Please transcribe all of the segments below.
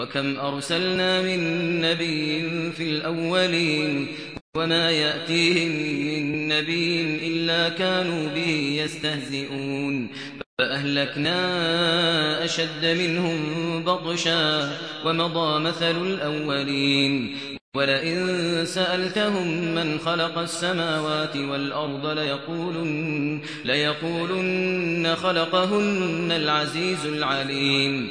وكم أرسلنا من نبي في الأولين وما يأتيهم من نبي إلا كانوا به يستهزئون فأهلكنا أشد منهم بطشا ومضى مثل الأولين ولئن سألتهم من خلق السماوات والأرض ليقولن, ليقولن خلقهن العزيز العليم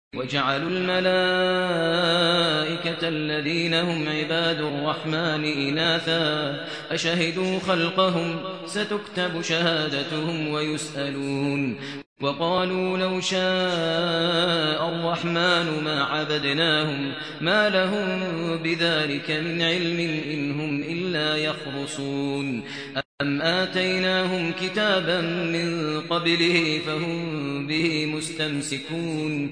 وجعلوا الملائكة الذين هم عباد الرحمن إناثا أشهدوا خلقهم ستكتب شهادتهم ويسألون وقالوا لو شاء الرحمن ما عبدناهم ما لهم بذلك من علم إن هم إلا يخرصون أم آتيناهم كتابا من قبله فهم به مستمسكون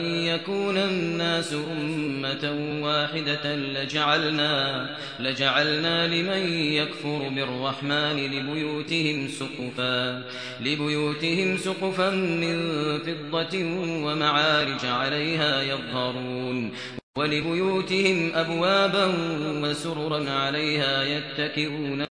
يكون الناس أمة واحدة لجعلنا, لجعلنا لمن يكفر بالرحمن لبيوتهم سقفا, لبيوتهم سقفا من فضة ومعارج عليها يظهرون ولبيوتهم أبوابا وسررا عليها يتكئون.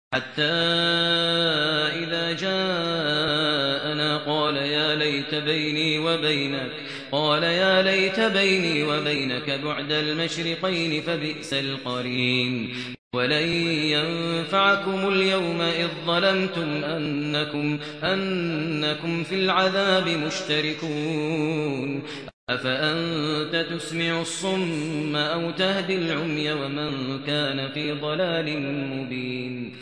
حتى إذا جاءنا قال يا ليت بيني وبينك قال يا ليت بيني وبينك بعد المشرقين فبئس القرين. ولن ينفعكم اليوم إذ ظلمتم أنكم, أنكم في العذاب مشتركون. أفأنت تسمع الصم أو تهدي العمي ومن كان في ضلال مبين؟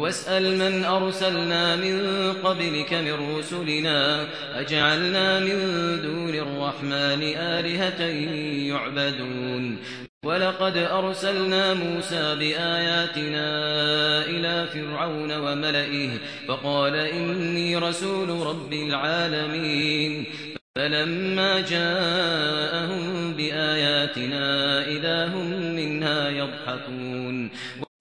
واسأل من أرسلنا من قبلك من رسلنا أجعلنا من دون الرحمن آلهة يعبدون. ولقد أرسلنا موسى بآياتنا إلى فرعون وملئه فقال إني رسول رب العالمين. فلما جاءهم بآياتنا إذا هم منها يضحكون.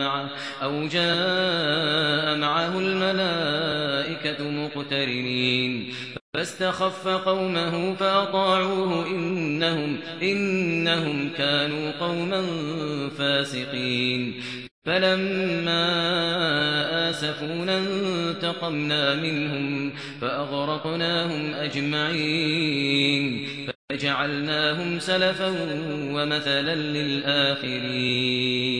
معه, أو جاء معه الملائكة مقترنين. فاستخف قومه فأطاعوه إنهم, إنهم كانوا قوما فاسقين. فلما آسفونا انتقمنا منهم فأغرقناهم أجمعين. فجعلناهم سلفا ومثلا للآخرين.